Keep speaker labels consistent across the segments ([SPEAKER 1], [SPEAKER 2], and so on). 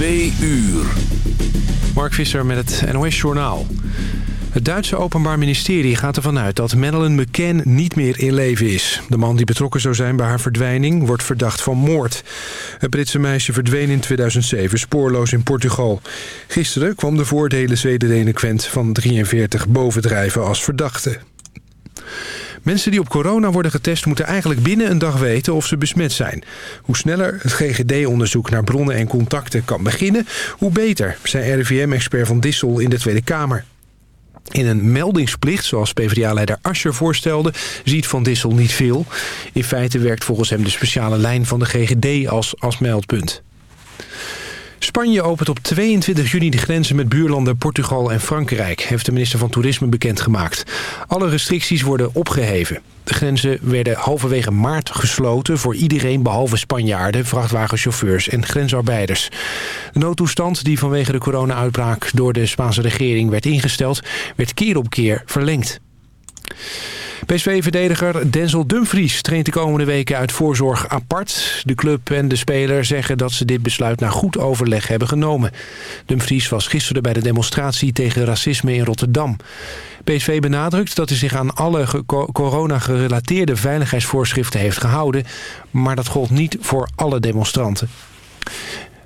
[SPEAKER 1] Twee uur.
[SPEAKER 2] Mark Visser met het NOS Journaal. Het Duitse Openbaar Ministerie gaat ervan uit dat Madeleine McCann niet meer in leven is. De man die betrokken zou zijn bij haar verdwijning wordt verdacht van moord. Het Britse meisje verdween in 2007 spoorloos in Portugal. Gisteren kwam de voordelen Zweden-delinquent van 43 bovendrijven als verdachte. Mensen die op corona worden getest moeten eigenlijk binnen een dag weten of ze besmet zijn. Hoe sneller het GGD-onderzoek naar bronnen en contacten kan beginnen, hoe beter, zei RIVM-expert Van Dissel in de Tweede Kamer. In een meldingsplicht, zoals PvdA-leider Ascher voorstelde, ziet Van Dissel niet veel. In feite werkt volgens hem de speciale lijn van de GGD als, als meldpunt. Spanje opent op 22 juni de grenzen met buurlanden Portugal en Frankrijk... heeft de minister van Toerisme bekendgemaakt. Alle restricties worden opgeheven. De grenzen werden halverwege maart gesloten voor iedereen behalve Spanjaarden, vrachtwagenchauffeurs en grensarbeiders. De noodtoestand die vanwege de corona-uitbraak door de Spaanse regering werd ingesteld, werd keer op keer verlengd. PSV-verdediger Denzel Dumfries traint de komende weken uit voorzorg apart. De club en de speler zeggen dat ze dit besluit na goed overleg hebben genomen. Dumfries was gisteren bij de demonstratie tegen racisme in Rotterdam. PSV benadrukt dat hij zich aan alle corona-gerelateerde veiligheidsvoorschriften heeft gehouden... maar dat gold niet voor alle demonstranten.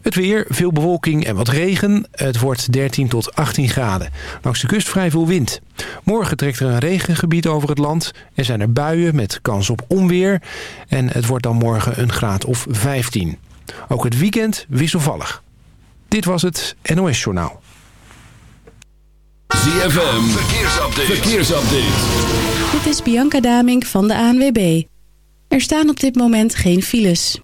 [SPEAKER 2] Het weer, veel bewolking en wat regen. Het wordt 13 tot 18 graden. Langs de kust vrij veel wind. Morgen trekt er een regengebied over het land. Er zijn er buien met kans op onweer. En het wordt dan morgen een graad of 15. Ook het weekend wisselvallig. Dit was het NOS Journaal.
[SPEAKER 1] ZFM, verkeersupdate. verkeersupdate.
[SPEAKER 3] Dit is Bianca Damink van de ANWB. Er staan op dit moment geen files.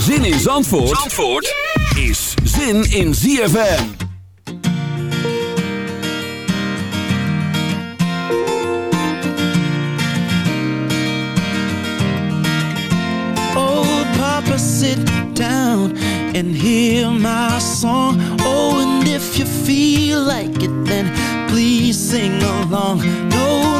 [SPEAKER 1] Zin in Zandvoort, Zandvoort is zin in ZFM.
[SPEAKER 4] Oh, Papa, sit down and hear my song. Oh, and if you feel like it, then please sing along. No, nothing that I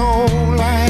[SPEAKER 5] soul like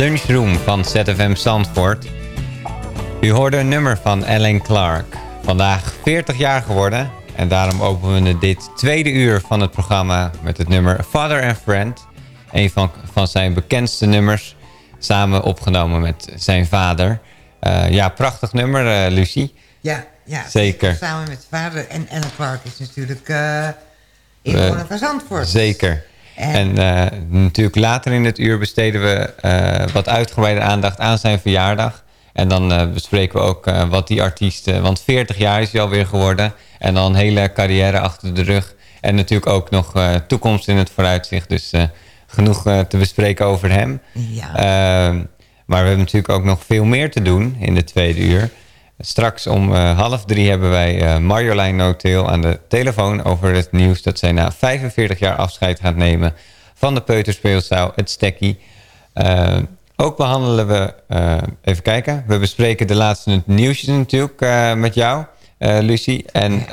[SPEAKER 6] lunchroom van ZFM Zandvoort. U hoorde een nummer van Ellen Clark. Vandaag 40 jaar geworden. En daarom openen we dit tweede uur van het programma met het nummer Father and Friend. Een van, van zijn bekendste nummers. Samen opgenomen met zijn vader. Eh, ja, prachtig nummer, eh, Lucie.
[SPEAKER 7] Ja, ja.
[SPEAKER 6] Zeker.
[SPEAKER 7] Samen met vader. En Ellen Clark is natuurlijk eh inwoner van Zandvoort.
[SPEAKER 6] Zeker.
[SPEAKER 7] En-
[SPEAKER 6] En eh, natuurlijk later in het uur besteden we eh, wat uitgebreide aandacht aan zijn verjaardag. En dan eh, bespreken we ook wat die artiest... want 40 jaar is hij alweer geworden. En dan een hele carrière achter de rug. En natuurlijk ook nog toekomst in het vooruitzicht. Dus genoeg te bespreken over hem.
[SPEAKER 7] Ja.
[SPEAKER 6] Ehm, maar we hebben natuurlijk ook nog veel meer te doen in de tweede uur. Straks om eh, half drie hebben wij eh, Marjolein Noteel aan de telefoon over het nieuws dat zij na 45 jaar afscheid gaat nemen van de peuterspeelzaal Het Stekkie. Eh, ook behandelen we, even kijken, we bespreken de laatste nieuwsjes natuurlijk met jou, Lucie. En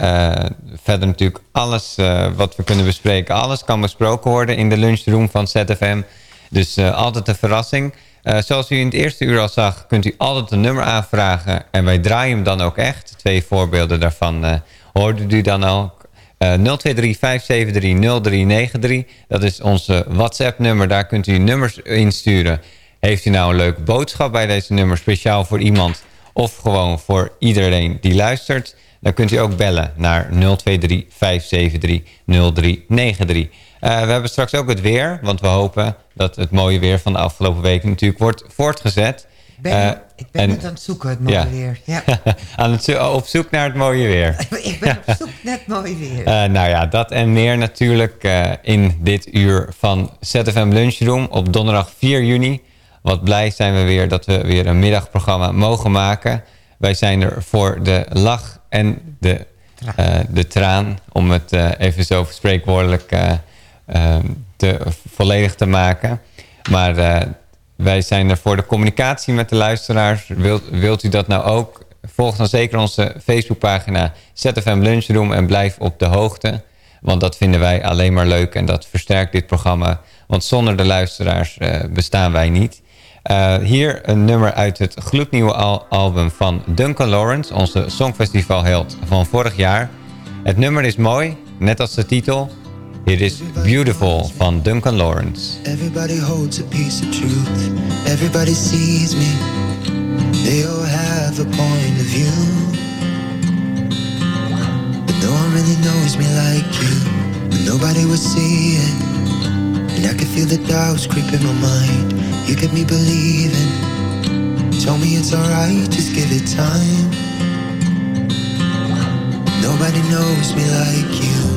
[SPEAKER 6] verder natuurlijk alles wat we kunnen bespreken. Alles kan besproken worden in de lunchroom van ZFM. Dus altijd een verrassing. Eh, zoals u in het eerste uur al zag, kunt u altijd een nummer aanvragen. En wij draaien hem dan ook echt. Twee voorbeelden daarvan eh hoorde u dan al. Eh 023-573-0393. Dat is onze WhatsApp-nummer. Daar kunt u nummers insturen. Heeft u nou een leuke boodschap bij deze nummer, speciaal voor iemand... of gewoon voor iedereen die luistert... dan kunt u ook bellen naar 023-573-0393. Eh, we hebben straks ook het weer, want we hopen dat het mooie weer van de afgelopen weken natuurlijk wordt voortgezet.
[SPEAKER 7] Ben,
[SPEAKER 6] Eh,
[SPEAKER 7] ik ben
[SPEAKER 6] en-
[SPEAKER 7] net aan het zoeken, het mooie
[SPEAKER 6] ja.
[SPEAKER 7] weer. Ja.
[SPEAKER 6] Aan het, zo- op zoek naar het mooie weer.
[SPEAKER 7] ik ben op zoek naar het mooie weer.
[SPEAKER 6] Eh, nou ja, dat en meer natuurlijk in dit uur van ZFM Lunchroom op donderdag 4 juni. Wat blij zijn we weer dat we weer een middagprogramma mogen maken. Wij zijn er voor de lach en de, de traan, om het even zo spreekwoordelijk te, volledig te maken. Maar eh, wij zijn er voor de communicatie met de luisteraars. Wilt, wilt u dat nou ook? Volg dan zeker onze Facebookpagina ZFM Lunchroom en blijf op de hoogte. Want dat vinden wij alleen maar leuk en dat versterkt dit programma. Want zonder de luisteraars eh, bestaan wij niet. Eh, hier een nummer uit het gloednieuwe al- album van Duncan Lawrence, onze Songfestivalheld van vorig jaar. Het nummer is mooi, net als de titel. It is Beautiful van Duncan Lawrence.
[SPEAKER 8] Everybody holds a piece of truth. Everybody sees me. They all have a point of view. But no one really knows me like you. And nobody would see it. And I can feel the doubts creep in my mind. You get me believing. Told me it's alright, just give it time. Nobody knows me like you.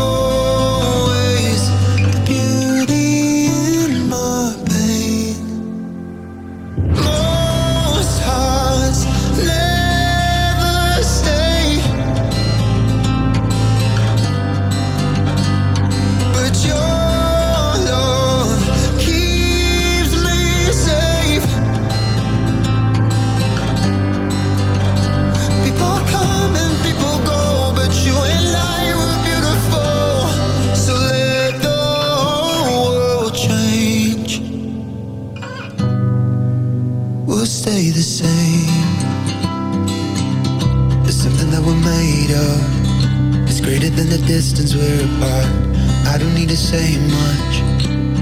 [SPEAKER 8] say much.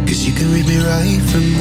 [SPEAKER 8] Cause you can read me right from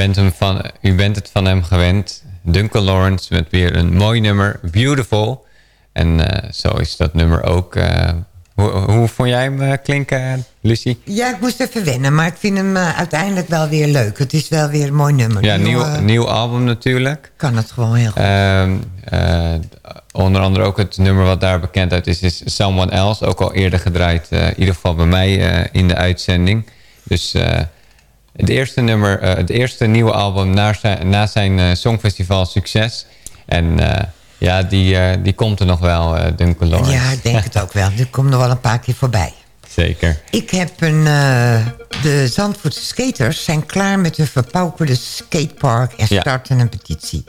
[SPEAKER 6] bent, hem van, u bent het van hem gewend. Duncan Lawrence met weer een mooi nummer. Beautiful. En eh, zo is dat nummer ook. eh, hoe, hoe vond jij hem eh, klinken, Lucie?
[SPEAKER 7] Ja, ik moest even wennen, maar ik vind hem uiteindelijk wel weer leuk. Het is wel weer een mooi nummer.
[SPEAKER 6] Ja,
[SPEAKER 7] Nieuw,
[SPEAKER 6] nieuw, nieuw album natuurlijk.
[SPEAKER 7] Kan het gewoon heel goed.
[SPEAKER 6] Ehm, eh, onder andere ook het nummer wat daar bekend uit is, is Someone Else. Ook al eerder gedraaid, in ieder geval bij mij in de uitzending. Dus het eerste nummer, eh, het eerste nieuwe album na zijn, na zijn eh, Songfestival succes. En eh, ja, die, die komt er nog wel, Duncan Lawrence.
[SPEAKER 7] Ja, ik denk het ook wel. Dit komt nog wel een paar keer voorbij.
[SPEAKER 6] Zeker.
[SPEAKER 7] Ik heb een... de Zandvoortse skaters zijn klaar met hun verpauperde skatepark... en
[SPEAKER 6] Ja.
[SPEAKER 7] starten een petitie.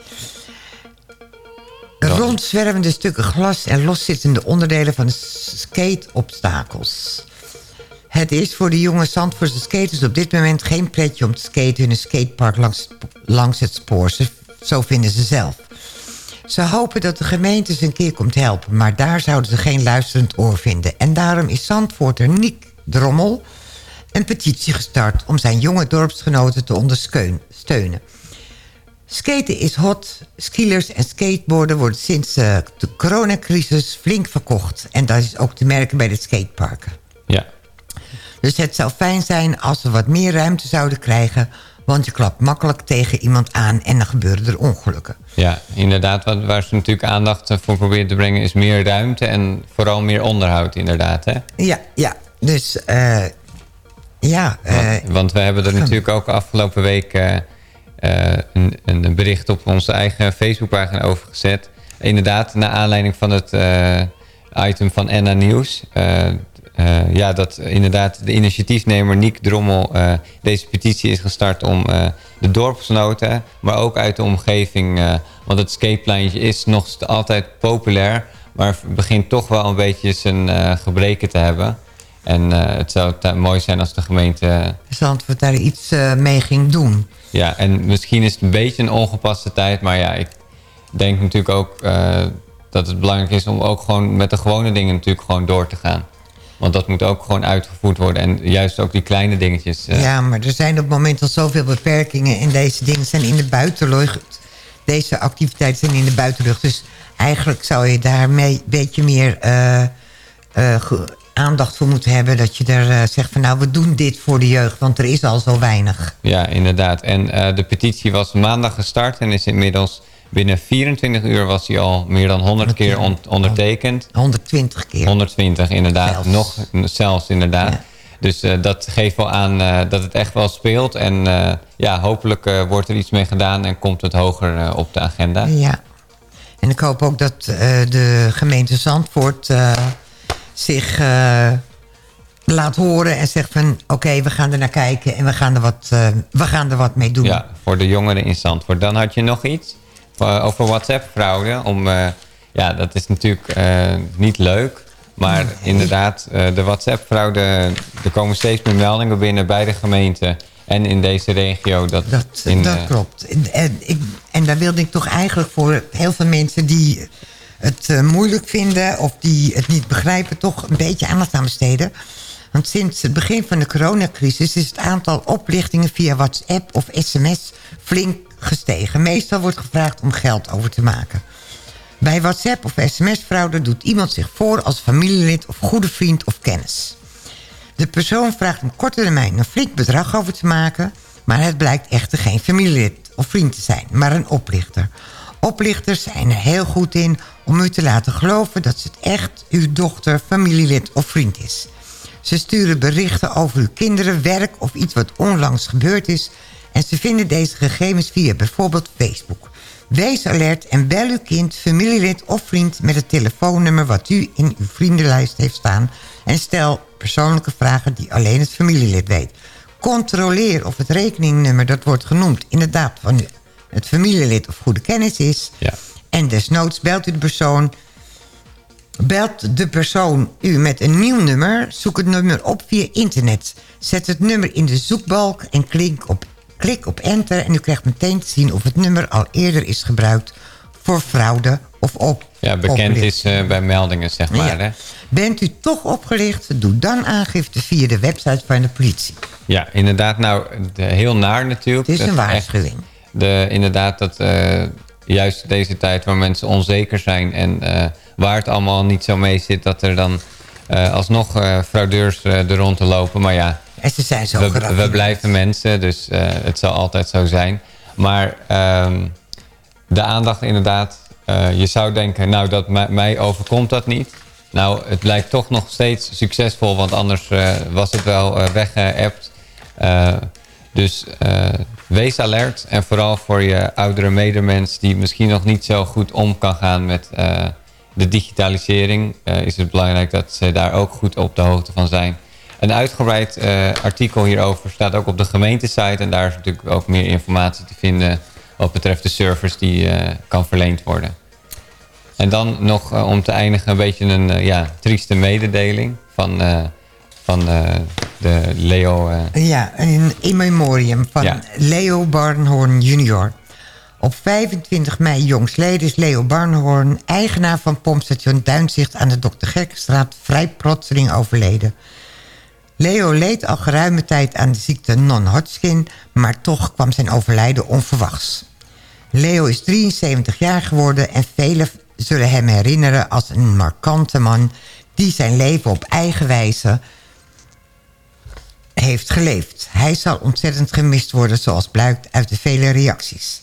[SPEAKER 7] Rondzwervende stukken glas en loszittende onderdelen van de skateobstakels. Het is voor de jonge Zandvoortse skaters op dit moment geen pretje om te skaten in een skatepark langs, langs het spoor. Zo vinden ze zelf. Ze hopen dat de gemeente ze een keer komt helpen... maar daar zouden ze geen luisterend oor vinden. En daarom is Zandvoorter Niek Drommel een petitie gestart... om zijn jonge dorpsgenoten te ondersteunen. Skaten is hot. Skiers en skateboarden worden sinds eh, de coronacrisis flink verkocht. En dat is ook te merken bij de skateparken. Dus het zou fijn zijn als we wat meer ruimte zouden krijgen... want je klapt makkelijk tegen iemand aan en dan gebeuren er ongelukken.
[SPEAKER 6] Ja, inderdaad. Wat, waar ze natuurlijk aandacht voor proberen te brengen... is meer ruimte en vooral meer onderhoud, inderdaad. Hè?
[SPEAKER 7] Ja, ja. Dus eh, ja... eh,
[SPEAKER 6] Want, want we hebben er natuurlijk ook afgelopen week... eh, een, een bericht op onze eigen Facebookpagina over gezet. Inderdaad, naar aanleiding van het item van Enna Nieuws... eh, ja, dat inderdaad de initiatiefnemer Niek Drommel eh, deze petitie is gestart om eh, de dorpsnoten, maar ook uit de omgeving, want het skatepleintje is nog altijd populair, maar begint toch wel een beetje zijn gebreken te hebben. En het zou mooi zijn als de gemeente
[SPEAKER 7] Zandvoort daar iets mee ging doen.
[SPEAKER 6] ja, en misschien is het een beetje een ongepaste tijd. Maar ja, ik denk natuurlijk ook dat het belangrijk is om ook gewoon met de gewone dingen natuurlijk gewoon door te gaan. Want dat moet ook gewoon uitgevoerd worden. En juist ook die kleine dingetjes. eh,
[SPEAKER 7] Ja, maar er zijn op het moment al zoveel beperkingen... en deze dingen zijn in de buitenlucht. Deze activiteiten zijn in de buitenlucht. Dus eigenlijk zou je daarmee een beetje meer eh, eh, aandacht voor moeten hebben. Dat je er eh, zegt van nou, we doen dit voor de jeugd. Want er is al zo weinig.
[SPEAKER 6] Ja, inderdaad. En de petitie was maandag gestart en is inmiddels binnen 24 uur was hij al meer dan 100 keer on- ondertekend.
[SPEAKER 7] 120 keer.
[SPEAKER 6] 120 inderdaad,
[SPEAKER 7] Zelfs.
[SPEAKER 6] nog zelfs inderdaad. Dus eh, dat geeft wel aan eh, dat het echt wel speelt. En eh, ja, hopelijk wordt er iets mee gedaan en komt het hoger op de agenda.
[SPEAKER 7] Ja. En ik hoop ook dat de gemeente Zandvoort zich laat horen en zegt van... oké, we gaan er naar kijken en we gaan er wat, we gaan er wat mee doen.
[SPEAKER 6] Ja, voor de jongeren in Zandvoort. Dan had je nog iets over WhatsApp-fraude. Om, eh, ja, dat is natuurlijk eh, niet leuk. Maar inderdaad, eh, de WhatsApp-fraude... er komen steeds meer meldingen binnen bij de gemeente... en in deze regio. Dat,
[SPEAKER 7] Dat,
[SPEAKER 6] in,
[SPEAKER 7] dat
[SPEAKER 6] eh,
[SPEAKER 7] klopt. En, ik, en daar wilde ik toch eigenlijk voor heel veel mensen die het eh, moeilijk vinden... of die het niet begrijpen, toch een beetje aandacht aan besteden. Want sinds het begin van de coronacrisis... is het aantal oplichtingen via WhatsApp of sms flink gestegen. Meestal wordt gevraagd om geld over te maken. Bij WhatsApp of sms-fraude doet iemand zich voor als familielid... of goede vriend of kennis. De persoon vraagt op korte termijn een flink bedrag over te maken... maar het blijkt echter geen familielid of vriend te zijn, maar een oplichter. Oplichters zijn er heel goed in om u te laten geloven... dat het echt uw dochter, familielid of vriend is. Ze sturen berichten over uw kinderen, werk of iets wat onlangs gebeurd is... en ze vinden deze gegevens via bijvoorbeeld Facebook. Wees alert en bel uw kind, familielid of vriend... met het telefoonnummer wat u in uw vriendenlijst heeft staan... en stel persoonlijke vragen die alleen het familielid weet. Controleer of het rekeningnummer dat wordt genoemd... inderdaad van het familielid of goede kennis is...
[SPEAKER 6] Ja.
[SPEAKER 7] En desnoods belt u de persoon Belt de persoon u met een nieuw nummer, zoek het nummer op via internet. Zet het nummer in de zoekbalk en klik op, klik op enter... en u krijgt meteen te zien of het nummer al eerder is gebruikt... voor fraude of op.
[SPEAKER 6] ja, bekend is eh, bij meldingen, zeg maar.
[SPEAKER 7] Ja.
[SPEAKER 6] Hè?
[SPEAKER 7] Bent u toch opgelicht, doe dan aangifte via de website van de politie.
[SPEAKER 6] Ja, inderdaad. Nou, de- heel naar natuurlijk.
[SPEAKER 7] Het is een waarschuwing.
[SPEAKER 6] De, inderdaad, dat eh, juist deze tijd waar mensen onzeker zijn... en eh, waar het allemaal niet zo mee zit... dat er dan eh, alsnog eh, fraudeurs eh, er rond te lopen. Maar ja,
[SPEAKER 7] En ze zijn zo
[SPEAKER 6] we, we blijven mensen, dus het zal altijd zo zijn. Maar ehm, de aandacht inderdaad... je zou denken, nou, dat mij, overkomt dat niet. Nou, het lijkt toch nog steeds succesvol... want anders was het wel weggeëpt. Eh, dus wees alert. En vooral voor je oudere medemens... die misschien nog niet zo goed om kan gaan met de digitalisering... eh, is het belangrijk dat ze daar ook goed op de hoogte van zijn. Een uitgebreid eh, artikel hierover staat ook op de gemeentesite... en daar is natuurlijk ook meer informatie te vinden... wat betreft de service die eh, kan verleend worden. En dan nog om te eindigen een beetje een ja, trieste mededeling... van, van de Leo...
[SPEAKER 7] Ja, een in memoriam van
[SPEAKER 6] Ja.
[SPEAKER 7] Leo Barnhorn junior. Op 25 mei jongsleden is Leo Barnhorn... eigenaar van pompstation Duinzicht aan de Dr. Gerkenstraat... vrij plotseling overleden. Leo leed al geruime tijd aan de ziekte non-Hodgkin... maar toch kwam zijn overlijden onverwachts. Leo is 73 jaar geworden en velen zullen hem herinneren als een markante man... die zijn leven op eigen wijze heeft geleefd. Hij zal ontzettend gemist worden zoals blijkt uit de vele reacties.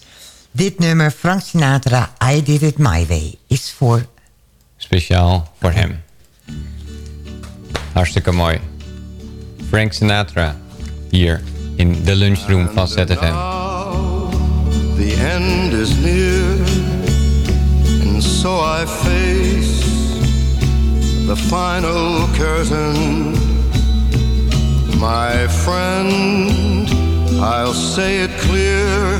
[SPEAKER 7] Dit nummer, Frank Sinatra, I Did It My Way, is voor...
[SPEAKER 6] Speciaal voor hem. Hartstikke mooi. Frank Sinatra, hier in de lunchroom van ZFM.
[SPEAKER 9] The end is near, and so I face the final curtain. My friend, I'll say it clear,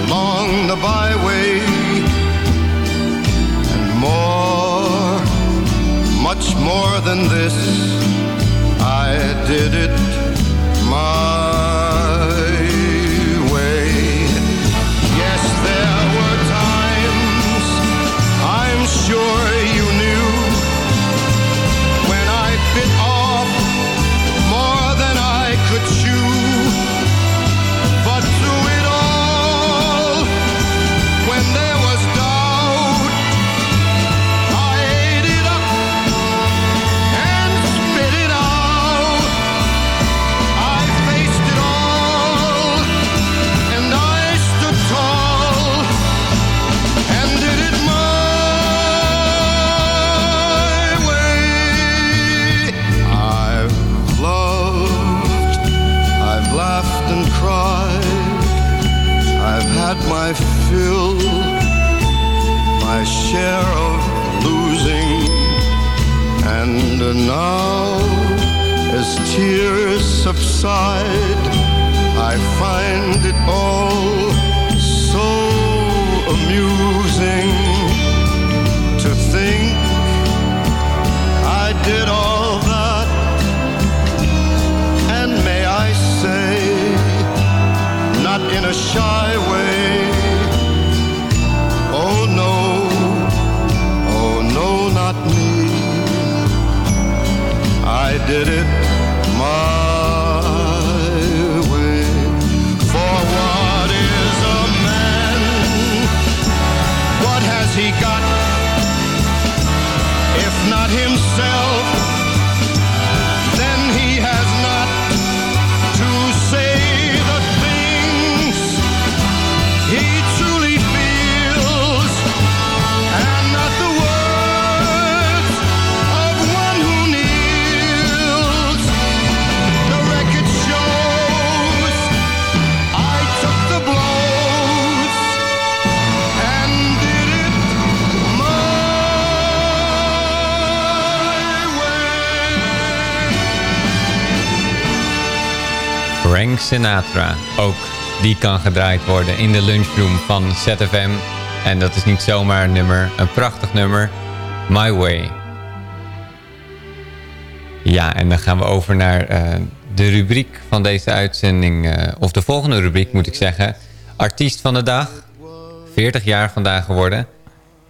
[SPEAKER 9] along the byway and more, much more than this. I did it
[SPEAKER 6] Sinatra. Ook die kan gedraaid worden in de lunchroom van ZFM. En dat is niet zomaar een nummer, een prachtig nummer. My Way. Ja, en dan gaan we over naar eh, de rubriek van deze uitzending. eh, of de volgende rubriek moet ik zeggen. Artiest van de dag. 40 jaar vandaag geworden.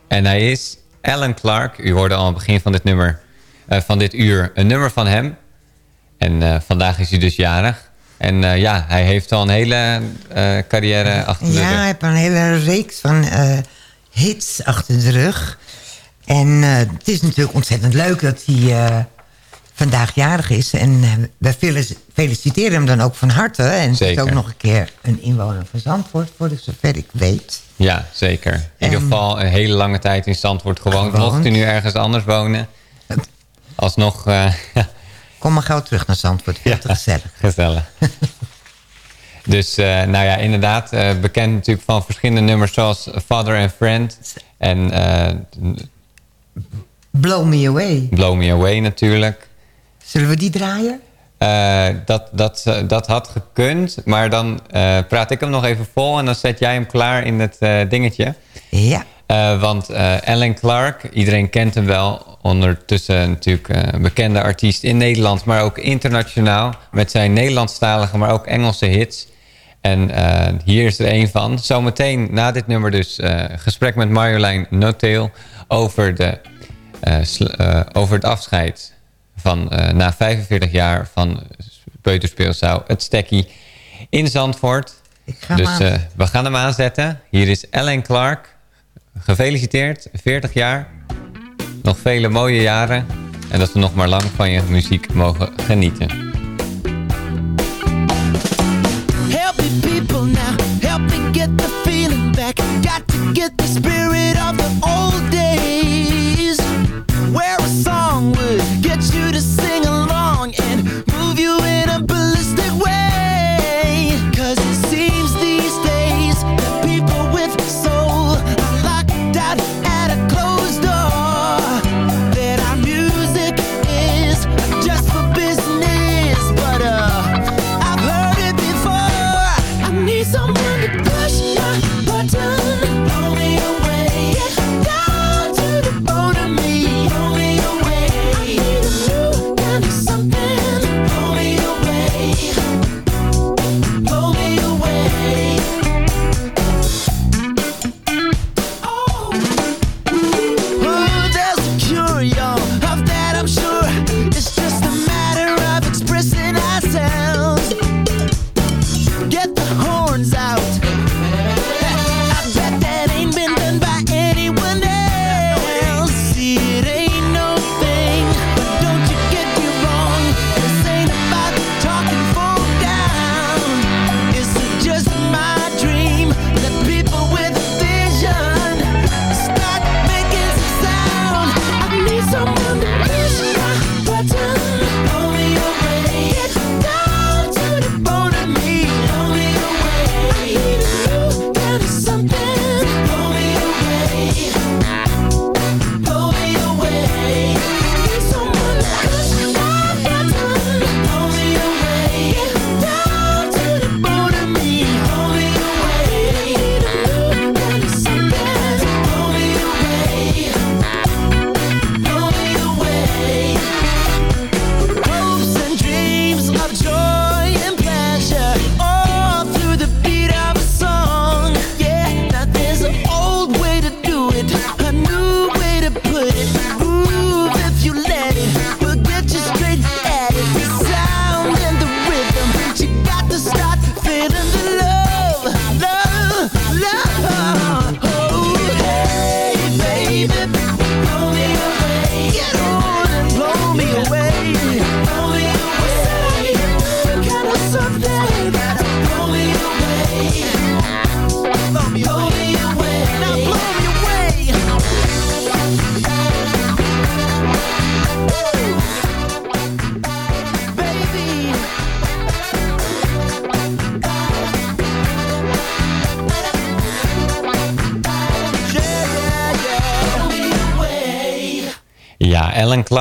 [SPEAKER 6] En hij is Alan Clark. U hoorde al aan het begin van dit nummer, eh, van dit uur, een nummer van hem. En vandaag is hij dus jarig. En eh, ja, hij heeft al een hele eh, carrière achter de
[SPEAKER 7] Ja, hij heeft een hele reeks van eh, hits achter de rug. En het is natuurlijk ontzettend leuk dat hij vandaag jarig is. En we fel- feliciteren hem dan ook van harte. En het is ook nog een keer een inwoner van Zandvoort, voor zover ik weet.
[SPEAKER 6] Ja, zeker. In ieder geval een hele lange tijd in Zandvoort gewoond.
[SPEAKER 7] Gewoond.
[SPEAKER 6] Mocht u nu ergens anders wonen. Alsnog,
[SPEAKER 7] Kom maar gauw terug naar Zandvoort, te gezellig.
[SPEAKER 6] gezellig. dus eh, nou ja, inderdaad. eh, bekend natuurlijk van verschillende nummers zoals Father and Friend. En eh,
[SPEAKER 7] Blow Me Away.
[SPEAKER 6] Blow Me Away natuurlijk.
[SPEAKER 7] Zullen we die draaien?
[SPEAKER 6] Dat, dat, dat had gekund, maar dan praat ik hem nog even vol en dan zet jij hem klaar in het dingetje.
[SPEAKER 7] Ja.
[SPEAKER 6] Eh, want eh, Alan Clark, iedereen kent hem wel. Ondertussen natuurlijk eh, een bekende artiest in Nederland, maar ook internationaal. Met zijn Nederlandstalige, maar ook Engelse hits. En hier is er een van. Zometeen na dit nummer dus gesprek met Marjolein Notail over, de, over het afscheid van na 45 jaar van Peuterspeelzaal Het Stekkie in Zandvoort. Dus we gaan hem aanzetten. Hier is Ellen Clark. Gefeliciteerd, 40 jaar. Nog vele mooie jaren. En dat we nog maar lang van je muziek mogen genieten.
[SPEAKER 4] Help me, people now. Help me get the feeling back. Got to get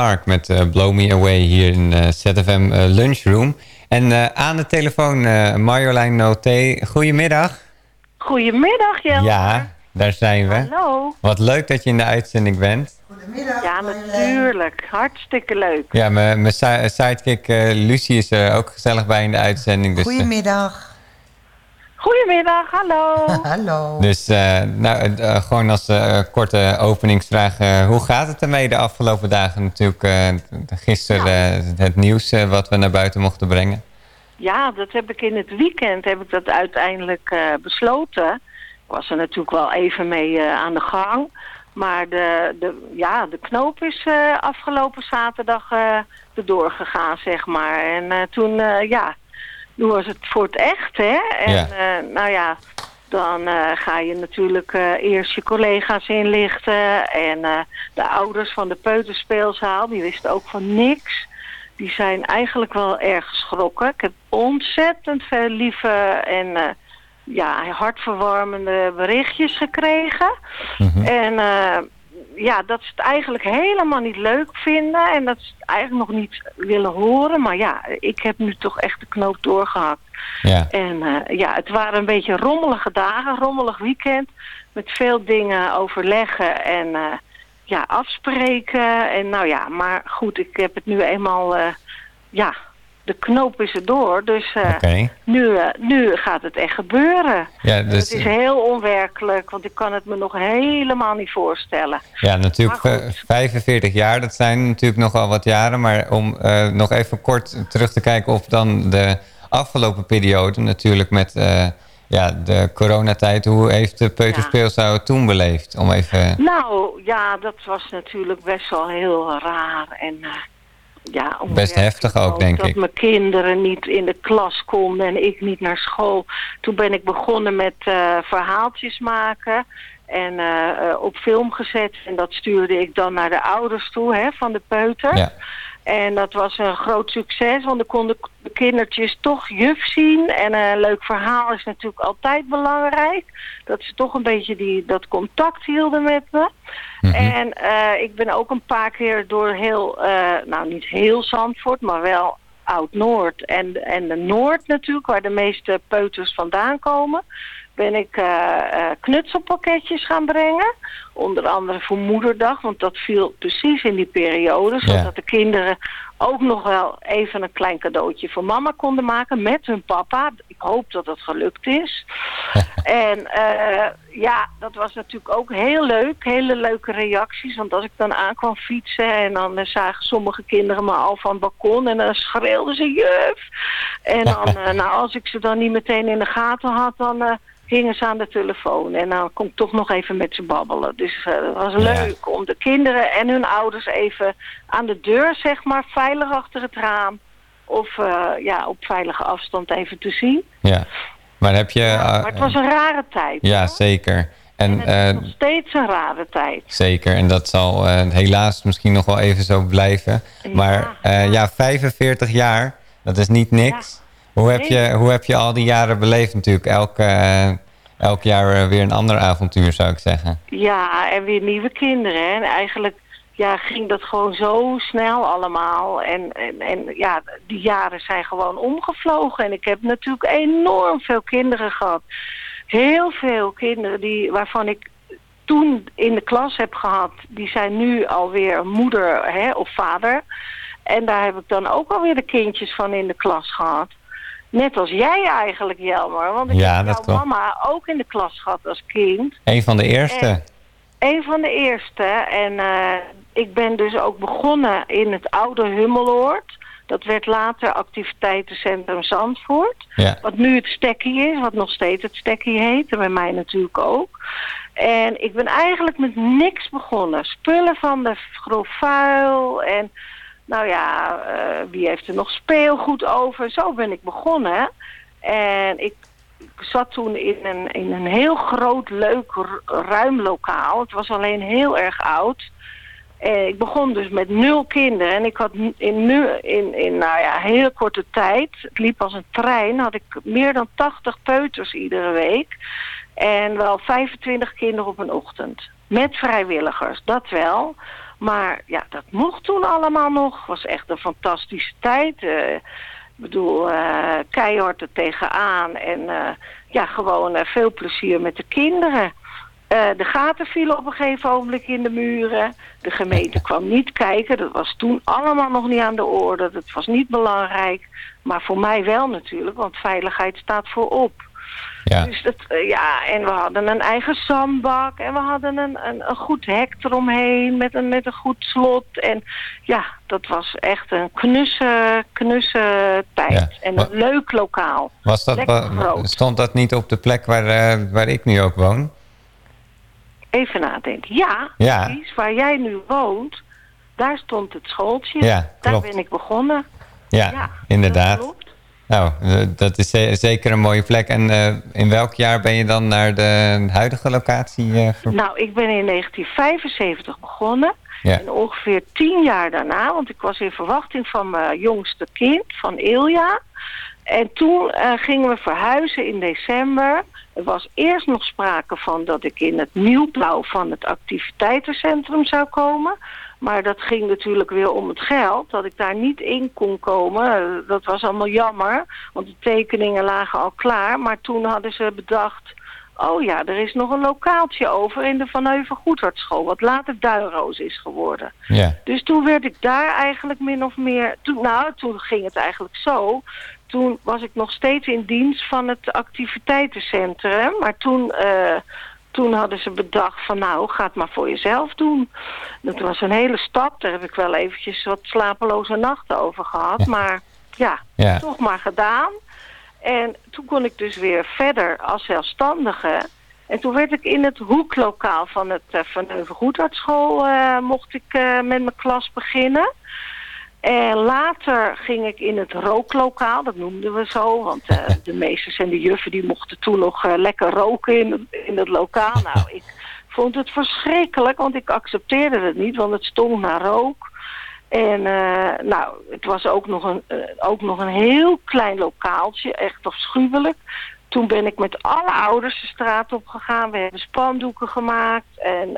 [SPEAKER 6] Clark met eh, Blow Me Away hier in eh, ZFM eh, Lunchroom. En eh, aan de telefoon eh, Marjolein Noté. Goedemiddag.
[SPEAKER 10] Goedemiddag, Jel.
[SPEAKER 6] Ja, daar zijn we.
[SPEAKER 10] Hallo.
[SPEAKER 6] Wat leuk dat je in de uitzending bent.
[SPEAKER 10] Ja, natuurlijk. Hartstikke leuk.
[SPEAKER 6] Ja, mijn mijn si- sidekick eh, Lucie is er ook gezellig bij in de uitzending. Dus,
[SPEAKER 7] Goedemiddag.
[SPEAKER 10] Goedemiddag, hallo.
[SPEAKER 7] Hallo.
[SPEAKER 6] Dus eh, nou, eh, gewoon als eh, korte openingsvraag. eh, hoe gaat het ermee de afgelopen dagen? Natuurlijk eh, gisteren eh, het nieuws eh, wat we naar buiten mochten brengen.
[SPEAKER 10] Ja, dat heb ik in het weekend heb ik dat uiteindelijk eh, besloten. Ik was er natuurlijk wel even mee eh, aan de gang. Maar de, de, ja, de knoop is eh, afgelopen zaterdag eh erdoor gegaan, zeg maar. En eh, toen, eh, ja, toen was het voor het echt, hè. En
[SPEAKER 6] Ja.
[SPEAKER 10] eh, nou ja, dan eh, ga je natuurlijk eh, eerst je collega's inlichten. En de ouders van de peuterspeelzaal, die wisten ook van niks. Die zijn eigenlijk wel erg geschrokken. Ik heb ontzettend veel lieve en ja, hartverwarmende berichtjes gekregen. En eh, ja, dat ze het eigenlijk helemaal niet leuk vinden. En dat ze het eigenlijk nog niet willen horen. Maar ja, ik heb nu toch echt de knoop doorgehakt.
[SPEAKER 6] Ja.
[SPEAKER 10] En eh, ja, het waren een beetje rommelige dagen, rommelig weekend. Met veel dingen overleggen en eh, ja, afspreken. En nou ja, maar goed, ik heb het nu eenmaal, eh, ja, de knoop is er door. Dus eh, nu, eh, nu gaat het echt gebeuren.
[SPEAKER 6] Ja, dus-
[SPEAKER 10] Het is heel onwerkelijk, want ik kan het me nog helemaal niet voorstellen.
[SPEAKER 6] Ja, natuurlijk
[SPEAKER 10] Maar
[SPEAKER 6] eh, 45 jaar, dat zijn natuurlijk nogal wat jaren. Maar om nog even kort terug te kijken op dan de afgelopen periode... natuurlijk met ja, de coronatijd. Hoe heeft de peuterspeelzaal toen beleefd? Om even...
[SPEAKER 10] Nou, ja, dat was natuurlijk best wel heel raar. En ja,
[SPEAKER 6] Best heftig ook, denk
[SPEAKER 10] dat
[SPEAKER 6] ik.
[SPEAKER 10] mijn kinderen niet in de klas konden en ik niet naar school. Toen ben ik begonnen met eh, verhaaltjes maken en eh, eh, op film gezet. En dat stuurde ik dan naar de ouders toe hè, van de peuter.
[SPEAKER 6] Ja.
[SPEAKER 10] En dat was een groot succes, want dan konden de kindertjes toch juf zien. En een leuk verhaal is natuurlijk altijd belangrijk. Dat ze toch een beetje die, dat contact hielden met me. En eh, ik ben ook een paar keer door heel, eh, nou niet heel Zandvoort, maar wel Oud-Noord en, en de Noord natuurlijk, waar de meeste peuters vandaan komen, ben ik eh, knutselpakketjes gaan brengen. Onder andere voor moederdag, want dat viel precies in die periode, zodat de kinderen ook nog wel even een klein cadeautje voor mama konden maken met hun papa. Ik hoop dat het gelukt is. en eh, ja, dat was natuurlijk ook heel leuk. Hele leuke reacties. Want als ik dan aankwam fietsen en dan eh, zagen sommige kinderen me al van het balkon en dan schreeuwden ze juf. En dan, eh, nou, als ik ze dan niet meteen in de gaten had, dan gingen ze aan de telefoon. En dan kon ik toch nog even met ze babbelen. Dus eh, het was leuk om de kinderen en hun ouders even aan de deur, zeg maar, veilig achter het raam. Of eh, ja, op veilige afstand even te zien.
[SPEAKER 6] Ja. Maar heb je... eh,
[SPEAKER 10] Maar het was een rare tijd.
[SPEAKER 6] ja, zeker. En, eh,
[SPEAKER 10] Nog steeds een rare tijd.
[SPEAKER 6] Zeker, en dat zal helaas misschien nog wel even zo blijven. Maar ja, 45 jaar, dat is niet niks. Hoe, heb je, hoe heb je al die jaren beleefd natuurlijk? Elk, eh, elk jaar eh, weer een ander avontuur, zou ik zeggen.
[SPEAKER 10] Ja, en weer nieuwe kinderen. En eigenlijk ja, ging dat gewoon zo snel allemaal. En, en, en ja, die jaren zijn gewoon omgevlogen. En ik heb natuurlijk enorm veel kinderen gehad. Heel veel kinderen die, waarvan ik toen in de klas heb gehad... die zijn nu alweer moeder hè, of vader. En daar heb ik dan ook alweer de kindjes van in de klas gehad. Net als jij eigenlijk, Jelmer. Want ik
[SPEAKER 6] Ja,
[SPEAKER 10] heb jouw
[SPEAKER 6] klopt.
[SPEAKER 10] mama ook in de klas gehad als kind.
[SPEAKER 6] Een van de eerste.
[SPEAKER 10] En- een van de eerste. En eh, ik ben dus ook begonnen in het oude Hummeloord. Dat werd later activiteitencentrum Zandvoort.
[SPEAKER 6] Ja.
[SPEAKER 10] Wat nu het Stekkie is, wat nog steeds het Stekkie heet. En bij mij natuurlijk ook. En ik ben eigenlijk met niks begonnen. Spullen van de grof vuil en... Nou ja, eh, wie heeft er nog speelgoed over? Zo ben ik begonnen. En ik zat toen in een, in een heel groot, leuk, ru- ruim lokaal. Het was alleen heel erg oud. En ik begon dus met nul kinderen. En ik had in, nu, in, in nou ja, heel korte tijd, het liep als een trein, had ik meer dan 80 peuters iedere week. En wel 25 kinderen op een ochtend. Met vrijwilligers, dat wel. Maar ja, dat mocht toen allemaal nog. Was echt een fantastische tijd. Eh, ik bedoel, eh, keihard er tegenaan. En eh, ja, gewoon veel plezier met de kinderen. De gaten vielen op een gegeven ogenblik in de muren. De gemeente kwam niet kijken. Dat was toen allemaal nog niet aan de orde. Dat was niet belangrijk. Maar voor mij wel natuurlijk, want veiligheid staat voorop.
[SPEAKER 6] Ja.
[SPEAKER 10] Dus dat, eh, ja, en we hadden een eigen zandbak en we hadden een, een, een goed hek eromheen met een, met een goed slot. En ja, dat was echt een knusse, knusse tijd.
[SPEAKER 6] Ja.
[SPEAKER 10] En een leuk lokaal.
[SPEAKER 6] Was dat, wa- stond dat niet op de plek waar, eh, waar ik nu ook woon?
[SPEAKER 10] Even nadenken. Ja,
[SPEAKER 6] Ja.
[SPEAKER 10] precies. Waar jij nu woont, daar stond het schooltje.
[SPEAKER 6] Ja,
[SPEAKER 10] daar ben ik begonnen.
[SPEAKER 6] Ja,
[SPEAKER 10] Ja,
[SPEAKER 6] inderdaad. Nou, eh, dat is ze- zeker een mooie plek. En eh, in welk jaar ben je dan naar de huidige locatie ver-
[SPEAKER 10] Nou, ik ben in 1975 begonnen.
[SPEAKER 6] Ja.
[SPEAKER 10] En ongeveer tien jaar daarna, want ik was in verwachting van mijn jongste kind, van Ilja. En toen gingen we verhuizen in december. Er was eerst nog sprake van dat ik in het nieuwbouw van het activiteitencentrum zou komen. Maar dat ging natuurlijk weer om het geld, dat ik daar niet in kon komen. Dat was allemaal jammer, want de tekeningen lagen al klaar. Maar toen hadden ze bedacht, oh ja, er is nog een lokaaltje over in de Van Heuvel Goedhartschool, wat later Duinroos is geworden.
[SPEAKER 6] Ja.
[SPEAKER 10] Dus toen werd ik daar eigenlijk min of meer... Toen, nou, toen ging het eigenlijk zo. Toen was ik nog steeds in dienst van het activiteitencentrum. Maar toen, eh, toen hadden ze bedacht van nou, ga het maar voor jezelf doen. Dat was een hele stap. Daar heb ik wel eventjes wat slapeloze nachten over gehad. Maar ja,
[SPEAKER 6] Ja.
[SPEAKER 10] toch maar gedaan. En toen kon ik dus weer verder als zelfstandige. En toen werd ik in het hoeklokaal van het uh, Van Heuvel Goedhartschool... eh, mocht ik eh, met mijn klas beginnen. En later ging ik in het rooklokaal, dat noemden we zo. Want eh, de meesters en de juffen die mochten toen nog eh, lekker roken in, het- in het lokaal. Nou, ik vond het verschrikkelijk, want ik accepteerde het niet. Want het stonk naar rook. En eh, nou, het was ook nog, een, ook nog een heel klein lokaaltje, echt afschuwelijk. Toen ben ik met alle ouders de straat op gegaan. We hebben spandoeken gemaakt. En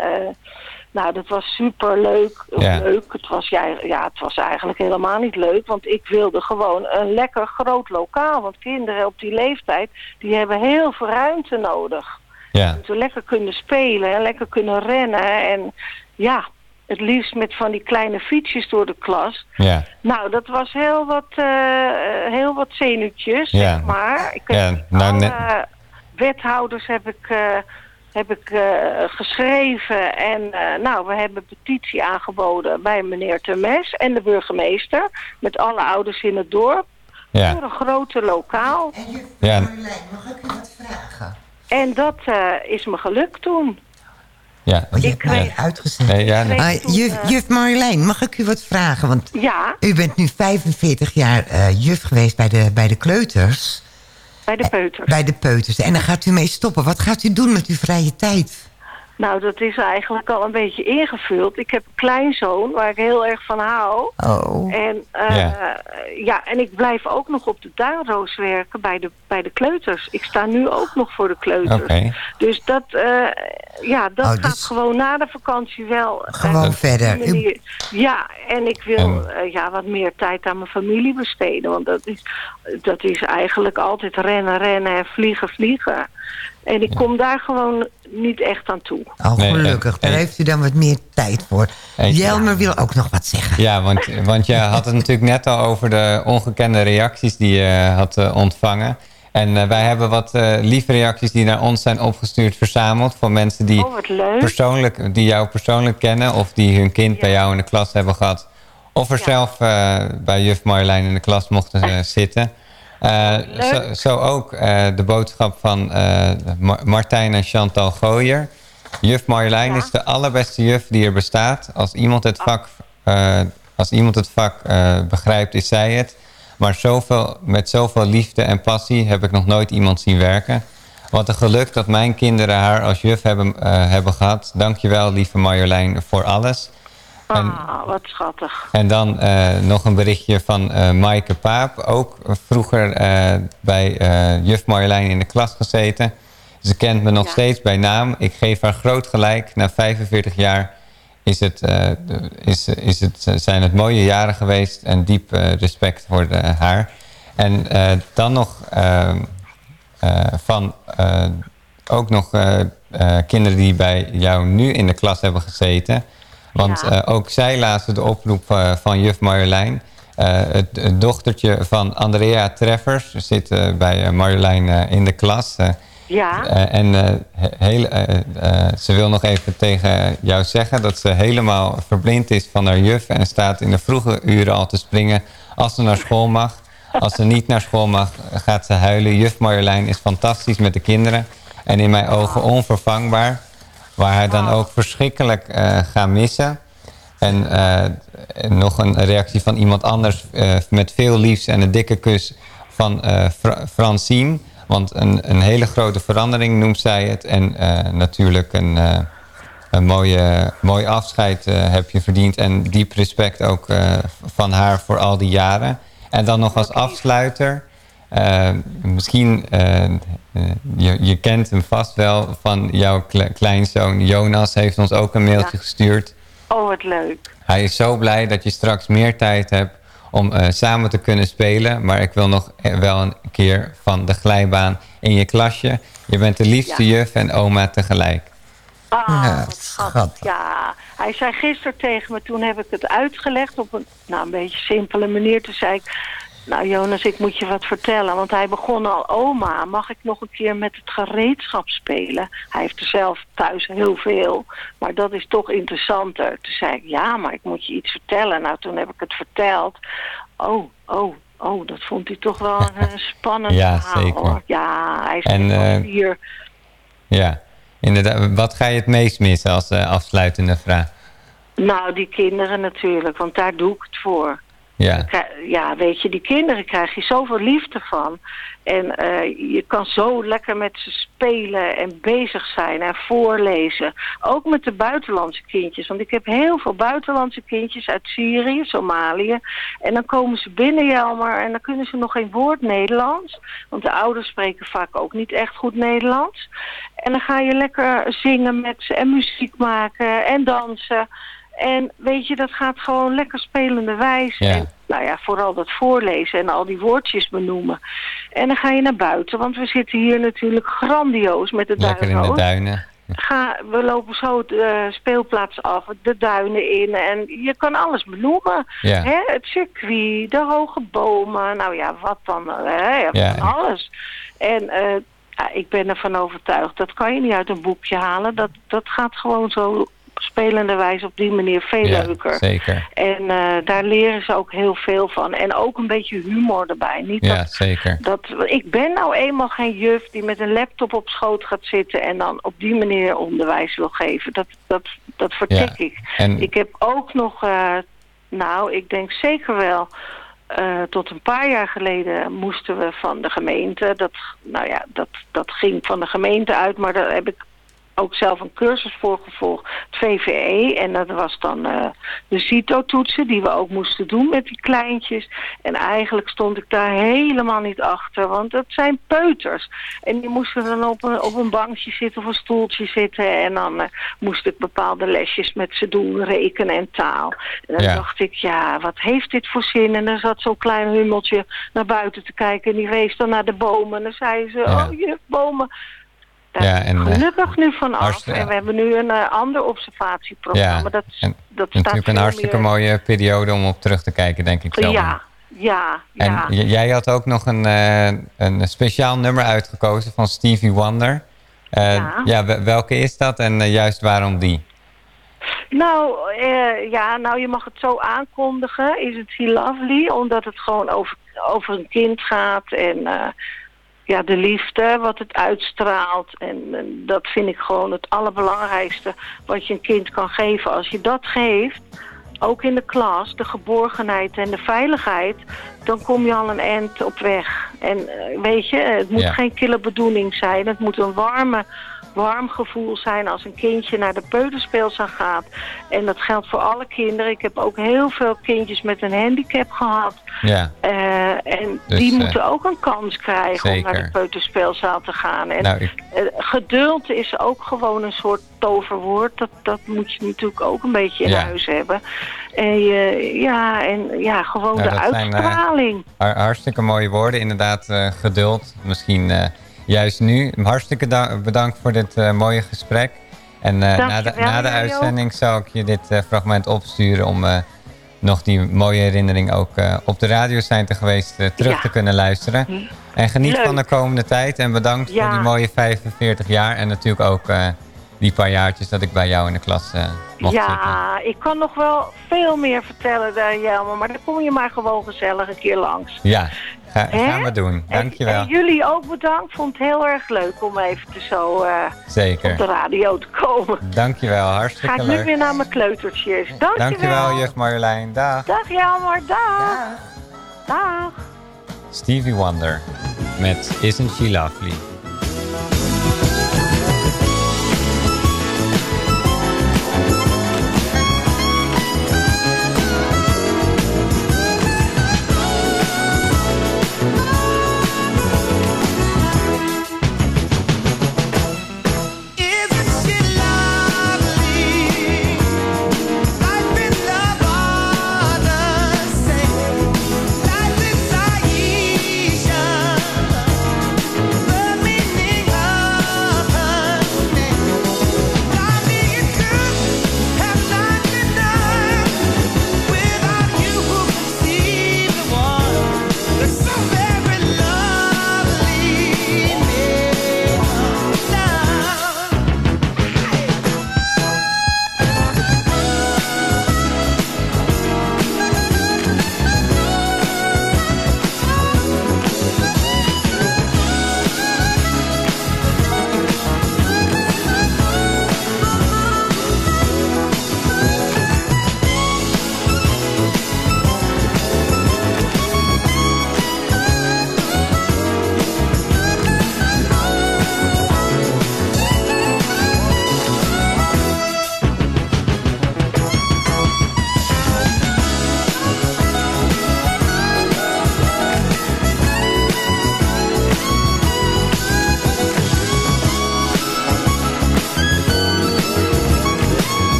[SPEAKER 10] nou, dat was super leuk.
[SPEAKER 6] Ja.
[SPEAKER 10] leuk. Het, was, ja, ja, het was eigenlijk helemaal niet leuk. Want ik wilde gewoon een lekker groot lokaal. Want kinderen op die leeftijd, die hebben heel veel ruimte nodig.
[SPEAKER 6] Ja.
[SPEAKER 10] Om te lekker kunnen spelen en lekker kunnen rennen. En ja, het liefst met van die kleine fietsjes door de klas.
[SPEAKER 6] Ja.
[SPEAKER 10] Nou, dat was heel wat, eh, eh, heel wat zenuwtjes,
[SPEAKER 6] Ja.
[SPEAKER 10] zeg maar. Ik heb
[SPEAKER 6] Ja, nou,
[SPEAKER 10] alle wethouders heb ik, eh, heb ik eh, geschreven. En eh, nou, we hebben een petitie aangeboden bij meneer Termes en de burgemeester. Met alle ouders in het dorp.
[SPEAKER 6] Ja.
[SPEAKER 10] Voor een grote lokaal.
[SPEAKER 6] Ja.
[SPEAKER 10] En dat eh, is me gelukt toen.
[SPEAKER 6] Ja.
[SPEAKER 7] Oh, je
[SPEAKER 10] Ik kreeg-
[SPEAKER 7] uitgezet.
[SPEAKER 6] Nee, ja, nee.
[SPEAKER 7] Ah, juf, juf Marjolein, mag ik u wat vragen? Want
[SPEAKER 10] Ja,
[SPEAKER 7] u bent nu 45 jaar eh, juf geweest bij de, bij de kleuters.
[SPEAKER 10] Bij de peuters.
[SPEAKER 7] Bij de peuters. En dan gaat u mee stoppen. Wat gaat u doen met uw vrije tijd?
[SPEAKER 10] Nou, dat is eigenlijk al een beetje ingevuld. Ik heb een kleinzoon waar ik heel erg van hou.
[SPEAKER 7] Oh.
[SPEAKER 10] En, eh,
[SPEAKER 7] Ja.
[SPEAKER 10] ja. en ik blijf ook nog op de duinroos werken bij de, bij de kleuters. Ik sta nu ook nog voor de kleuters.
[SPEAKER 6] Oké.
[SPEAKER 10] Dus dat, eh, ja, dat
[SPEAKER 7] Oh,
[SPEAKER 10] gaat
[SPEAKER 7] dus-
[SPEAKER 10] gewoon na de vakantie wel. eh,
[SPEAKER 7] Gewoon verder.
[SPEAKER 10] Manier. Ja, en ik wil
[SPEAKER 6] En-
[SPEAKER 10] eh, ja, wat meer tijd aan mijn familie besteden. Want dat is, dat is eigenlijk altijd rennen, rennen en vliegen, vliegen. En ik kom daar gewoon niet echt aan toe.
[SPEAKER 7] Oh, gelukkig.
[SPEAKER 6] en-
[SPEAKER 7] Daar heeft u dan wat meer tijd voor. Jelmer wil ook nog wat zeggen.
[SPEAKER 6] Ja, want, want je had het natuurlijk net al over de ongekende reacties die je had eh, ontvangen. En eh, wij hebben wat eh, lieve reacties die naar ons zijn opgestuurd verzameld. Van mensen die,
[SPEAKER 10] Oh,
[SPEAKER 6] persoonlijk, die jou persoonlijk kennen. Of die hun kind bij jou in de klas hebben gehad. Of er zelf eh, bij juf Marjolein in de klas mochten eh, zitten. Eh, zo, zo ook eh, de boodschap van eh, Ma- Martijn en Chantal Gooier. Juf Marjolein is de allerbeste juf die er bestaat. Als iemand het vak, eh, als iemand het vak begrijpt, is zij het. Maar zoveel, met zoveel liefde en passie heb ik nog nooit iemand zien werken. Wat een geluk dat mijn kinderen haar als juf hebben, eh, hebben gehad. Dankjewel, lieve Marjolein, voor alles.
[SPEAKER 10] Ah, wat schattig.
[SPEAKER 6] En dan eh, nog een berichtje van eh Maaike Paap. Ook vroeger eh, bij juf Marjolein in de klas gezeten. Ze kent me nog
[SPEAKER 10] Ja.
[SPEAKER 6] steeds bij naam. Ik geef haar groot gelijk. Na 45 jaar is het, is, is het, zijn het mooie jaren geweest. En diep respect voor de, haar. En dan nog van ook nog kinderen die bij jou nu in de klas hebben gezeten. Want
[SPEAKER 10] Ja.
[SPEAKER 6] eh, ook zij lazen de oproep eh, van juf Marjolein. Eh, het, het dochtertje van Andrea Treffers zit bij Marjolein in de klas.
[SPEAKER 10] Ja,
[SPEAKER 6] en heel, ze wil nog even tegen jou zeggen dat ze helemaal verblind is van haar juf. En staat in de vroege uren al te springen als ze naar school mag. Als ze niet naar school mag, gaat ze huilen. Juf Marjolein is fantastisch met de kinderen. En in mijn ogen onvervangbaar. Waar hij dan ook verschrikkelijk eh, gaat missen. En eh, nog een reactie van iemand anders eh, met veel liefs en een dikke kus van Fra- Francine. Want een, een hele grote verandering noemt zij het. En natuurlijk een, een mooie, mooi afscheid heb je verdiend. En diep respect ook van haar voor al die jaren. En dan nog als afsluiter. misschien, je, je kent hem vast wel van jouw kle- kleinzoon Jonas. Heeft ons ook een mailtje
[SPEAKER 10] Ja.
[SPEAKER 6] gestuurd.
[SPEAKER 10] Oh, wat leuk.
[SPEAKER 6] Hij is zo blij dat je straks meer tijd hebt om eh, samen te kunnen spelen. Maar ik wil nog eh, wel een keer van de glijbaan in je klasje. Je bent de liefste juf en oma tegelijk.
[SPEAKER 10] Ah, wat schattig. Ja, hij zei gisteren tegen me, toen heb ik het uitgelegd op een, nou, een beetje simpele manier. Toen zei ik, nou Jonas, ik moet je wat vertellen. Want hij begon al, oma, mag ik nog een keer met het gereedschap spelen? Hij heeft er zelf thuis heel veel, maar dat is toch interessanter. Toen zei ik, ja, maar ik moet je iets vertellen. Nou, toen heb ik het verteld. Oh, oh, oh, dat vond hij toch wel een spannend
[SPEAKER 6] Ja,
[SPEAKER 10] verhaal.
[SPEAKER 6] zeker.
[SPEAKER 10] Hoor. Ja, hij is
[SPEAKER 6] En, eh,
[SPEAKER 10] vier.
[SPEAKER 6] Ja, inderdaad. Wat ga je het meest missen als eh, afsluitende vraag?
[SPEAKER 10] Nou, die kinderen natuurlijk, want daar doe ik het voor.
[SPEAKER 6] Ja,
[SPEAKER 10] Ja, weet je, die kinderen krijg je zoveel liefde van. En eh, je kan zo lekker met ze spelen en bezig zijn en voorlezen. Ook met de buitenlandse kindjes. Want ik heb heel veel buitenlandse kindjes uit Syrië, Somalië. En dan komen ze binnen, Jelmer, en dan kunnen ze nog geen woord Nederlands. Want de ouders spreken vaak ook niet echt goed Nederlands. En dan ga je lekker zingen met ze en muziek maken en dansen. En weet je, dat gaat gewoon lekker spelende wijs.
[SPEAKER 6] Ja.
[SPEAKER 10] En, nou ja, vooral dat voorlezen en al die woordjes benoemen. En dan ga je naar buiten, want we zitten hier natuurlijk grandioos met de
[SPEAKER 6] lekker in de duinen.
[SPEAKER 10] Ga, we lopen zo de eh, speelplaats af, de duinen in en je kan alles benoemen.
[SPEAKER 6] Ja.
[SPEAKER 10] Hè? Het circuit, de hoge bomen, nou ja, wat dan, hè? Ja, alles. En ja, ik ben ervan overtuigd, dat kan je niet uit een boekje halen. Dat, dat gaat gewoon zo spelende wijze op die manier veel
[SPEAKER 6] Ja,
[SPEAKER 10] leuker.
[SPEAKER 6] zeker.
[SPEAKER 10] En eh, daar leren ze ook heel veel van. En ook een beetje humor erbij. Niet
[SPEAKER 6] Ja,
[SPEAKER 10] dat,
[SPEAKER 6] zeker.
[SPEAKER 10] dat, ik ben nou eenmaal geen juf die met een laptop op schoot gaat zitten... en dan op die manier onderwijs wil geven. Dat, dat, dat vertik
[SPEAKER 6] Ja,
[SPEAKER 10] ik.
[SPEAKER 6] en-
[SPEAKER 10] Ik heb ook nog, eh, nou, ik denk zeker wel... eh, tot een paar jaar geleden moesten we van de gemeente... Dat, nou ja, dat, dat ging van de gemeente uit, maar daar heb ik ook zelf een cursus voor gevolgd, het VVE. En dat was dan eh, de CITO-toetsen die we ook moesten doen met die kleintjes. En eigenlijk stond ik daar helemaal niet achter, want dat zijn peuters. En die moesten dan op een, op een bankje zitten of een stoeltje zitten. En dan eh, moest ik bepaalde lesjes met ze doen, rekenen en taal. En dan
[SPEAKER 6] Ja.
[SPEAKER 10] dacht ik, ja, wat heeft dit voor zin? En dan zat zo'n klein hummeltje naar buiten te kijken. En die wees dan naar de bomen. En dan zei ze,
[SPEAKER 6] Ja.
[SPEAKER 10] oh juf, bomen.
[SPEAKER 6] Ja, en, eh,
[SPEAKER 10] gelukkig nu van af.
[SPEAKER 6] hartstikke-
[SPEAKER 10] En we hebben nu een eh, ander observatieprogramma.
[SPEAKER 6] Ja,
[SPEAKER 10] dat,
[SPEAKER 6] en
[SPEAKER 10] dat staat
[SPEAKER 6] natuurlijk een hartstikke
[SPEAKER 10] meer-
[SPEAKER 6] mooie periode om op terug te kijken, denk ik zo.
[SPEAKER 10] Ja, ja,
[SPEAKER 6] En
[SPEAKER 10] ja.
[SPEAKER 6] j- jij had ook nog een, eh, een speciaal nummer uitgekozen van Stevie Wonder.
[SPEAKER 10] Ja.
[SPEAKER 6] ja, wel- welke is dat en juist waarom die?
[SPEAKER 10] Nou, ja, nou, je mag het zo aankondigen. Is het He Lovely? Omdat het gewoon over, over een kind gaat. En ja, de liefde, wat het uitstraalt. En, dat vind ik gewoon het allerbelangrijkste wat je een kind kan geven. Als je dat geeft, ook in de klas, de geborgenheid en de veiligheid... dan kom je al een eind op weg. En eh, weet je, het moet
[SPEAKER 6] Ja.
[SPEAKER 10] geen kille bedoeling zijn. Het moet een warme, warm gevoel zijn als een kindje naar de peuterspeelzaal gaat. En dat geldt voor alle kinderen. Ik heb ook heel veel kindjes met een handicap gehad.
[SPEAKER 6] Ja,
[SPEAKER 10] Eh, en
[SPEAKER 6] Dus,
[SPEAKER 10] die
[SPEAKER 6] eh,
[SPEAKER 10] moeten ook een kans krijgen om naar de peuterspeelzaal te gaan. En
[SPEAKER 6] Nou, ik-
[SPEAKER 10] eh, geduld is ook gewoon een soort toverwoord. Dat, dat moet je natuurlijk ook een beetje in
[SPEAKER 6] Ja.
[SPEAKER 10] huis hebben. En je, ja, en ja, gewoon
[SPEAKER 6] Nou,
[SPEAKER 10] de
[SPEAKER 6] zijn,
[SPEAKER 10] uitstraling.
[SPEAKER 6] har- hartstikke mooie woorden. Inderdaad, geduld. Misschien juist nu. Hartstikke da- bedankt voor dit eh, mooie gesprek. En eh, na de, na de uitzending zal ik je dit eh, fragment opsturen... om nog die mooie herinnering ook op de radio zijn te geweest terug
[SPEAKER 10] Ja.
[SPEAKER 6] te kunnen luisteren. En geniet
[SPEAKER 10] Leuk.
[SPEAKER 6] van de komende tijd. En bedankt
[SPEAKER 10] Ja.
[SPEAKER 6] voor die mooie 45 jaar. En natuurlijk ook die paar jaartjes dat ik bij jou in de klas eh, mocht zitten.
[SPEAKER 10] Ja, ik kan nog wel veel meer vertellen dan Jelmer, maar dan kom je maar gewoon gezellig een keer langs.
[SPEAKER 6] Ja, ga,
[SPEAKER 10] Hè?
[SPEAKER 6] gaan we doen. Dankjewel.
[SPEAKER 10] En jullie ook bedankt. Vond het heel erg leuk om even te zo eh, op de radio te komen.
[SPEAKER 6] Dankjewel,
[SPEAKER 10] Ga
[SPEAKER 6] hartstikke
[SPEAKER 10] ik nu
[SPEAKER 6] leuk.
[SPEAKER 10] weer naar mijn kleutertjes. Dankjewel.
[SPEAKER 6] Dankjewel, juf Marjolein. Dag.
[SPEAKER 10] Dag Jelmer, dag. Dag.
[SPEAKER 6] Stevie Wonder met Isn't She Lovely.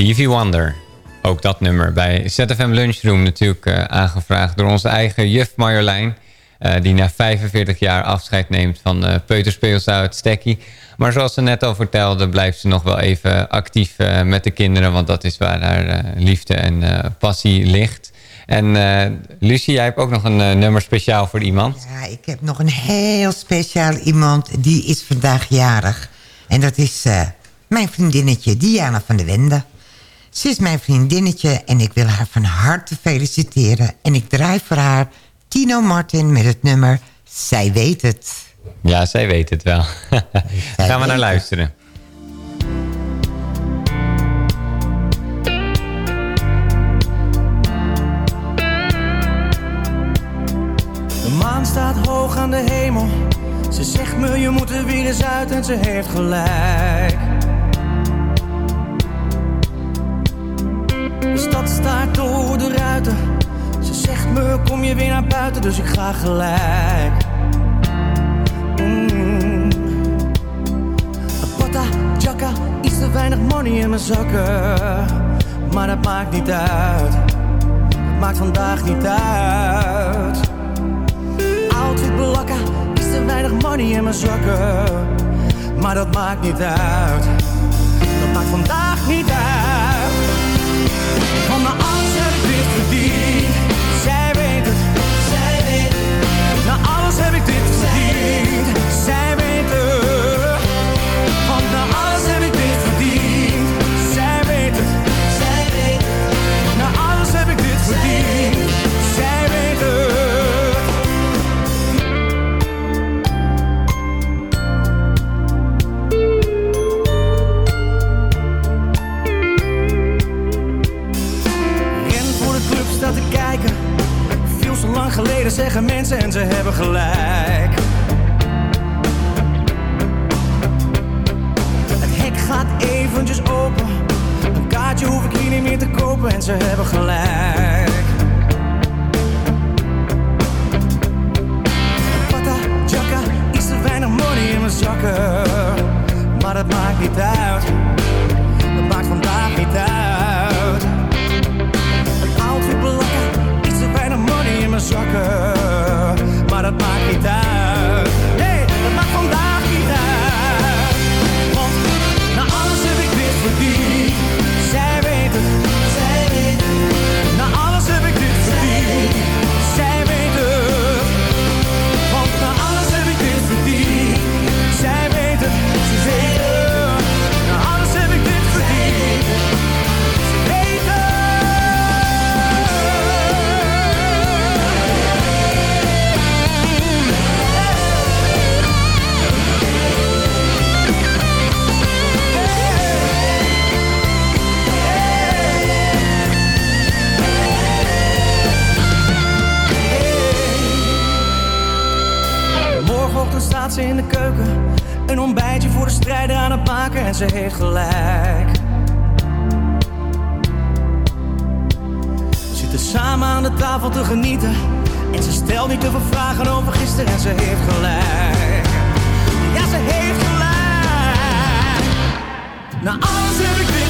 [SPEAKER 6] Stevie Wonder. Ook dat nummer bij ZFM Lunchroom natuurlijk eh, aangevraagd door onze eigen juf Marjolein. eh, die na 45 jaar afscheid neemt van uh, peuterspeelzaal uit Stekkie. Maar zoals ze net al vertelde, blijft ze nog wel even actief eh, met de kinderen. Want dat is waar haar eh, liefde en eh, passie ligt. En eh, Lucie, jij hebt ook nog een eh, nummer speciaal voor iemand.
[SPEAKER 7] Ja, ik heb nog een heel speciaal iemand. Die is vandaag jarig. En dat is eh, mijn vriendinnetje Diana van de Wende. Ze is mijn vriendinnetje en ik wil haar van harte feliciteren. En ik draai voor haar Tino Martin met het nummer Zij weet het.
[SPEAKER 6] Ja, zij weet het wel. Gaan we naar luisteren.
[SPEAKER 11] De maan staat hoog aan de hemel. Ze zegt me je moet er weer eens uit en ze heeft gelijk. De stad staart door de ruiten. Ze zegt me kom je weer naar buiten, dus ik ga gelijk. Mm. Pata, chaka, iets te weinig money in mijn zakken. Maar dat maakt niet uit. Dat maakt vandaag niet uit. Outfit blakka, is te weinig money in mijn zakken. Maar dat maakt niet uit. Dat maakt vandaag de
[SPEAKER 12] keuken. Een ontbijtje voor de strijder aan het maken en ze heeft gelijk. We zitten samen aan de tafel te genieten. En ze stelt niet te veel vragen over gisteren en ze heeft gelijk. Ja, ze heeft gelijk. Na alles heb ik dit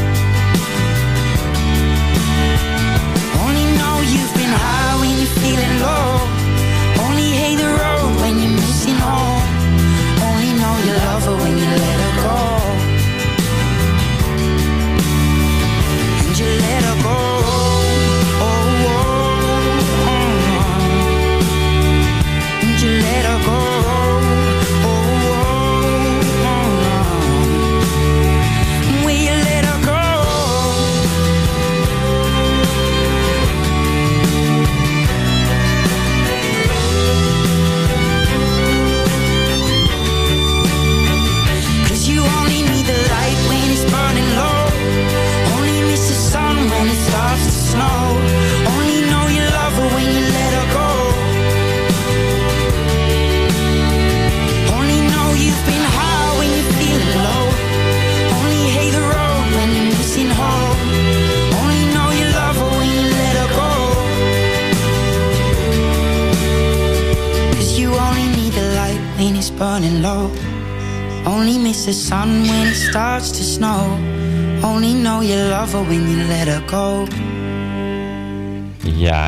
[SPEAKER 4] Hey. the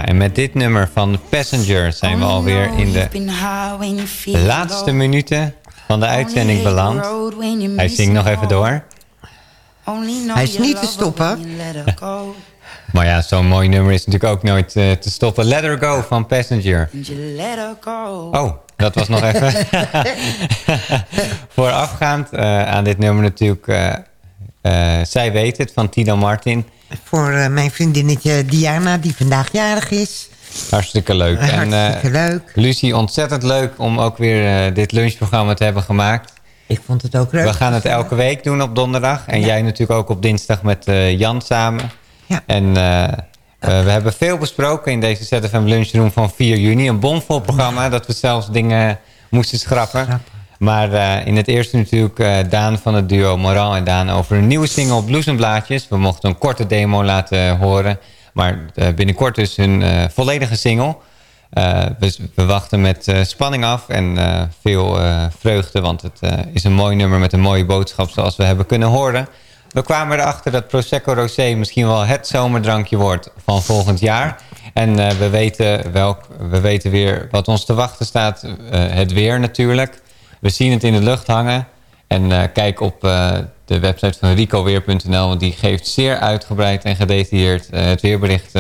[SPEAKER 6] Ja, en met dit nummer van Passenger zijn we alweer in de laatste minuten van de uitzending beland. Hij zingt nog even door.
[SPEAKER 7] Hij is niet te stoppen.
[SPEAKER 6] Maar ja, zo'n mooi nummer is natuurlijk ook nooit eh, te stoppen. Let Her Go van Passenger.
[SPEAKER 13] You let her go.
[SPEAKER 6] Oh, dat was nog even. Voorafgaand eh, aan dit nummer natuurlijk... eh, Zij weet het van Tino Martin.
[SPEAKER 7] Voor eh, mijn vriendinnetje Diana, die vandaag jarig is.
[SPEAKER 6] Hartstikke leuk.
[SPEAKER 7] Hartstikke
[SPEAKER 6] en, eh,
[SPEAKER 7] leuk.
[SPEAKER 6] Lucie, ontzettend leuk om ook weer eh, dit lunchprogramma te hebben gemaakt.
[SPEAKER 7] Ik vond het ook leuk.
[SPEAKER 6] We gaan het elke week doen op donderdag. En jij natuurlijk ook op dinsdag met Jan samen.
[SPEAKER 7] Ja.
[SPEAKER 6] En we hebben veel besproken in deze ZFM Lunchroom van 4 juni. Een bomvol programma dat we zelfs dingen moesten schrappen. Maar eh, in het eerste natuurlijk eh, Daan van het duo Moral en Daan over een nieuwe single Bloesemblaadjes. We mochten een korte demo laten horen. Maar eh, binnenkort dus hun volledige single. We, we wachten met spanning af en veel vreugde. Want het is een mooi nummer met een mooie boodschap zoals we hebben kunnen horen. We kwamen erachter dat Prosecco Rosé misschien wel het zomerdrankje wordt van volgend jaar. En we, weten welk, we weten weer wat ons te wachten staat. Het weer natuurlijk. We zien het in de lucht hangen. En eh, kijk op eh, de website van ricoweer.nl. Die geeft zeer uitgebreid en gedetailleerd eh, het weerbericht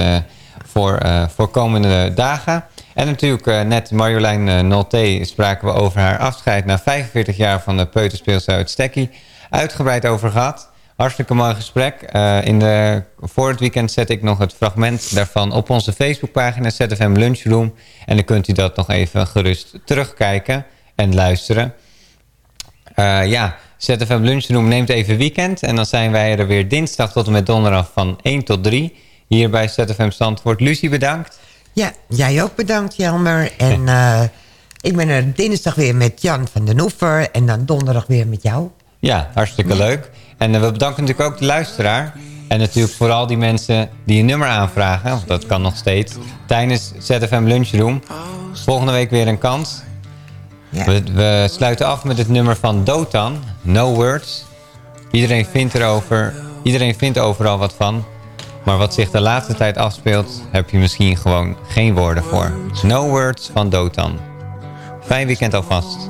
[SPEAKER 6] voor, voor komende dagen. En natuurlijk net Marjolein Nolte spraken we over haar afscheid... na 45 jaar van de peuterspeelster uit Stekkie. Uitgebreid over gehad. Hartstikke mooi gesprek. In de, voor het weekend zet ik nog het fragment daarvan op onze Facebookpagina ZFM Lunchroom. En dan kunt u dat nog even gerust terugkijken en luisteren. Eh, ja, ZFM Lunchroom neemt even weekend. En dan zijn wij er weer dinsdag tot en met donderdag van 1 tot 3. Hier bij ZFM Zandvoort. Lucie, bedankt.
[SPEAKER 7] Ja, jij ook bedankt Jelmer. En eh, ik ben er dinsdag weer met Jan van den Oever. En dan donderdag weer met jou.
[SPEAKER 6] Ja, hartstikke leuk. En eh, we bedanken natuurlijk ook de luisteraar. En natuurlijk vooral die mensen die een nummer aanvragen. Want dat kan nog steeds. Tijdens ZFM Lunchroom. Volgende week weer een kans. We, sluiten af met het nummer van Dotan. No Words. Iedereen vindt erover. Iedereen vindt overal wat van. Maar wat zich de laatste tijd afspeelt... heb je misschien gewoon geen woorden voor. No Words van Dotan. Fijn weekend alvast.